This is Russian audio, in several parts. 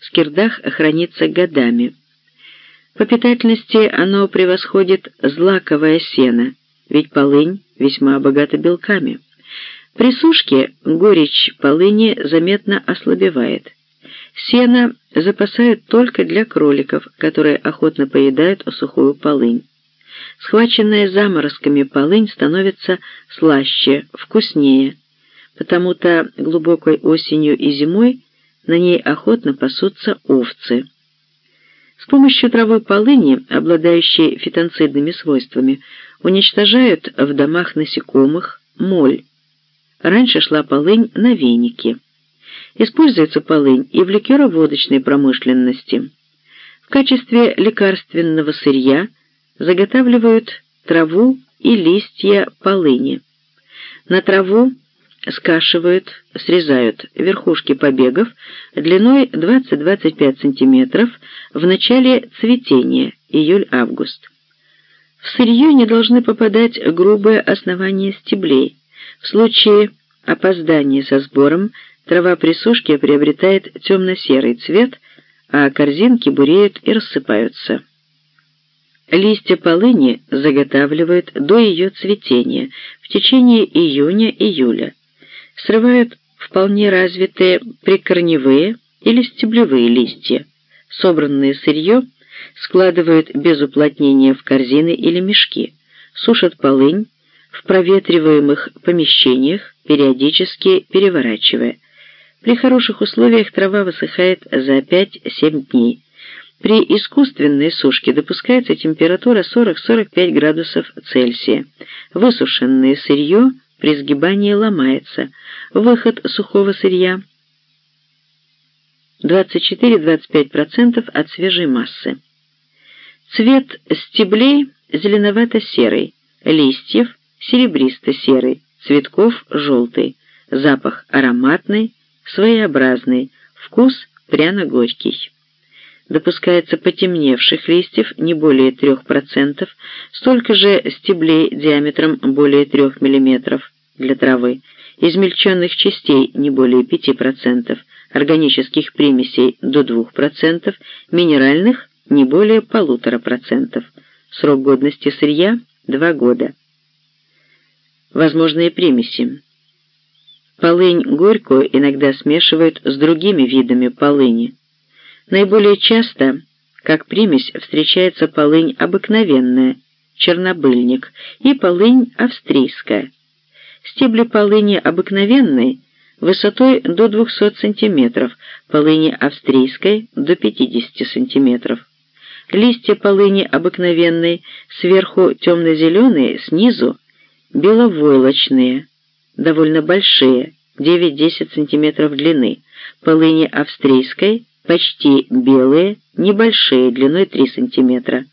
скирдах хранится годами. По питательности оно превосходит злаковое сено, ведь полынь весьма богата белками. При сушке горечь полыни заметно ослабевает. Сено запасают только для кроликов, которые охотно поедают сухую полынь. Схваченная заморозками полынь становится слаще, вкуснее, потому-то глубокой осенью и зимой на ней охотно пасутся овцы. С помощью травы полыни, обладающей фитонцидными свойствами, уничтожают в домах насекомых моль. Раньше шла полынь на веники. Используется полынь и в ликероводочной промышленности. В качестве лекарственного сырья заготавливают траву и листья полыни. На траву скашивают, срезают верхушки побегов длиной 20-25 см в начале цветения, июль-август. В сырье не должны попадать грубые основания стеблей. В случае опоздания со сбором трава при сушке приобретает темно-серый цвет, а корзинки буреют и рассыпаются. Листья полыни заготавливают до ее цветения в течение июня-июля. Срывают вполне развитые прикорневые или стеблевые листья. Собранное сырье складывают без уплотнения в корзины или мешки, сушат полынь в проветриваемых помещениях, периодически переворачивая. При хороших условиях трава высыхает за 5-7 дней. При искусственной сушке допускается температура 40-45 градусов Цельсия. Высушенное сырье при сгибании ломается. Выход сухого сырья 24-25% от свежей массы. Цвет стеблей зеленовато-серый, листьев серебристо-серый, цветков желтый, запах ароматный, своеобразный, вкус пряно-горький. Допускается потемневших листьев не более 3%, столько же стеблей диаметром более 3 мм для травы, измельченных частей не более 5%, органических примесей до 2%, минеральных не более полутора процентов. Срок годности сырья – 2 года. Возможные примеси. Полынь горькую иногда смешивают с другими видами полыни. Наиболее часто, как примесь, встречается полынь обыкновенная, чернобыльник, и полынь австрийская. Стебли полыни обыкновенной высотой до 200 см, полыни австрийской до 50 см. Листья полыни обыкновенной сверху темно-зеленые, снизу беловойлочные, довольно большие, 9-10 см длины. Полыни австрийской почти белые, небольшие, длиной 3 см.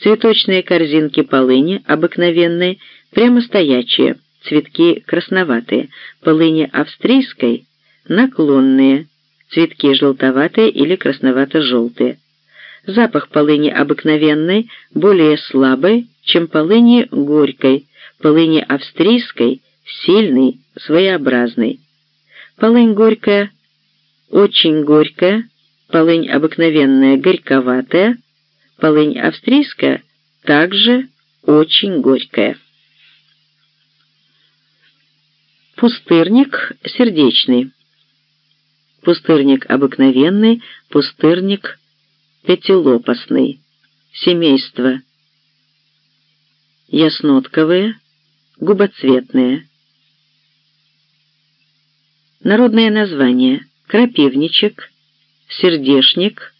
Цветочные корзинки полыни обыкновенные, прямо стоячие, цветки красноватые. Полыни австрийской наклонные, цветки желтоватые или красновато-желтые. Запах полыни обыкновенной более слабый, чем полыни горькой, полыни австрийской сильный, своеобразный. Полынь горькая, очень горькая, полынь обыкновенная горьковатая, полынь австрийская также очень горькая. Пустырник сердечный. Пустырник обыкновенный, пустырник пятилопастный, семейство яснотковые, губоцветные. Народное название – крапивничек, сердешник,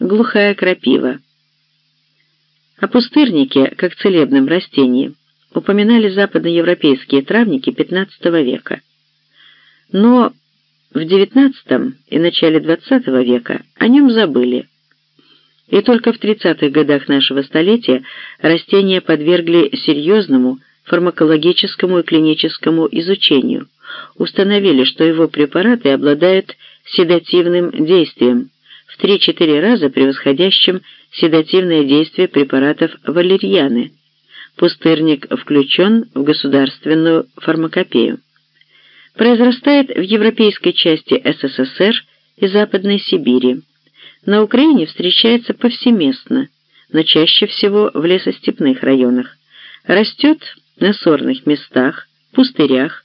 глухая крапива. О пустырнике, как целебном растении, упоминали западноевропейские травники XV века. Но в XIX и начале XX века о нем забыли – и только в 30-х годах нашего столетия растения подвергли серьезному фармакологическому и клиническому изучению, установили, что его препараты обладают седативным действием, в 3-4 раза превосходящим седативное действие препаратов валерьяны. Пустырник включен в государственную фармакопею. Произрастает в европейской части СССР и Западной Сибири. На Украине встречается повсеместно, но чаще всего в лесостепных районах. Растет на сорных местах, пустырях,